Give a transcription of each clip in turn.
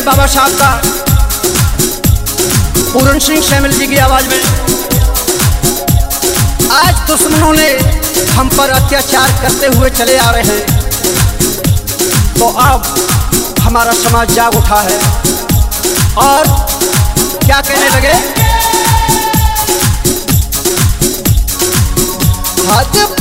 साहब का। पूरन सिंह सैमिल जी की आवाज़ में। आज दुश्मनों ने हम पर अत्याचार करते हुए चले आ रहे हैं। तो अब हमारा समाज जाग उठा है। और क्या कहने लगे? हद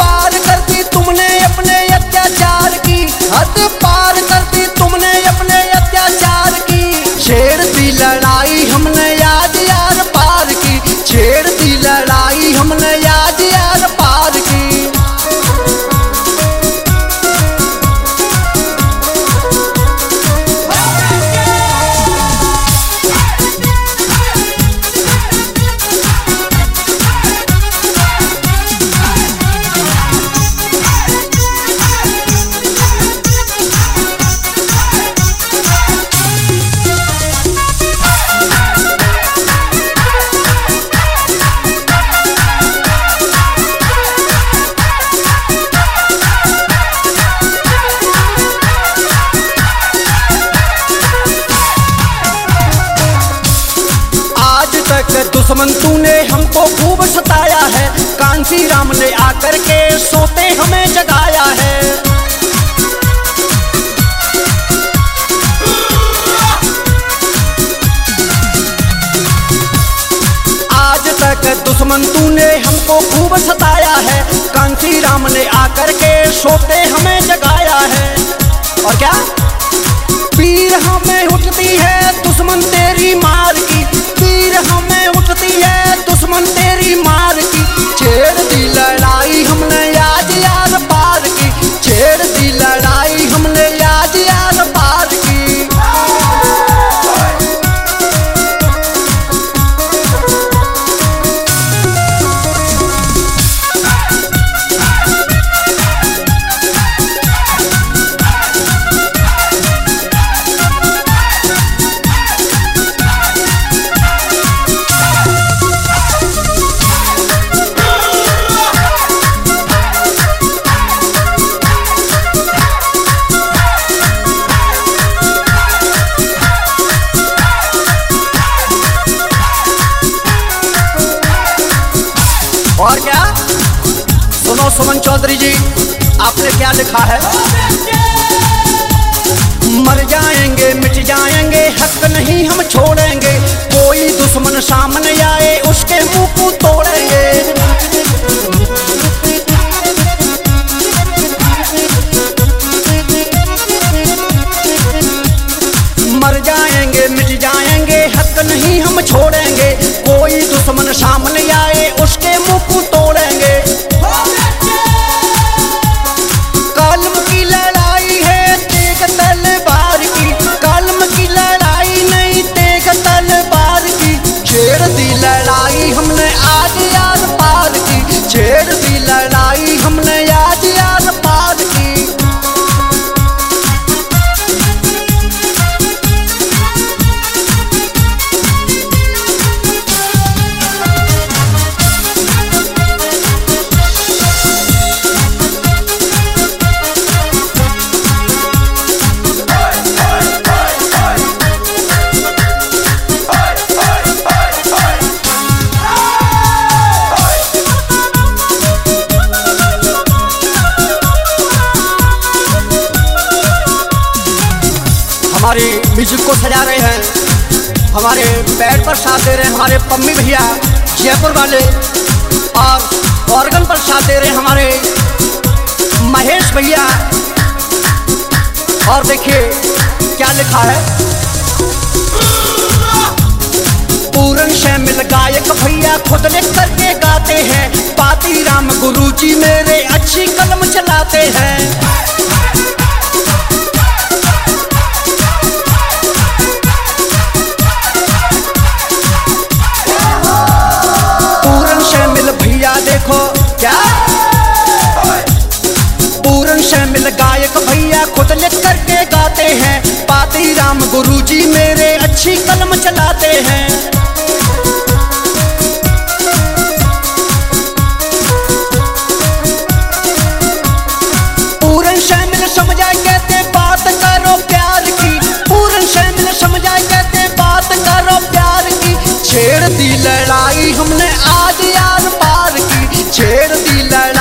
दुश्मन तूने हमको खूब सताया है। कांसी राम ने आकर के सोते हमें जगाया है। आज तक दुश्मन तूने हमको खूब सताया है। कांसी राम ने आकर मार और क्या? सुनो सुमन चौधरी जी, आपने क्या लिखा है? मर जाएँगे, मिट जाएँगे, हक नहीं हम छोड़ेंगे। कोई दुश्मन सामने आए, उसके मुँह को तोड़ेंगे। मर जाएँगे, मिट जाएँगे, हक नहीं हम छोड़ेंगे। कोई दुश्मन सामने आए हमारी म्यूज़िक को सजा रहे हैं। हमारे पैड पर साथ दे रहे हैं, हमारे पम्मी भैया, जयपुर वाले, और ऑर्गन पर साथ दे रहे हैं हमारे महेश भैया। और देखिए, क्या लिखा है? पूरन शैमिल गायक भैया खुद लिख करके गाते हैं। पाती राम गुरु जी मेरे अच्छी कलम चलाते हैं। मैं खुद लिख करके गाते हैं। पाती राम गुरु जी मेरे अच्छी कलम चलाते हैं। समझा कहते, बात करो प्यार की। समझा कहते, बात करो प्यार की। लड़ाई हमने आज यार पार की। छेड़ दी लड़ाई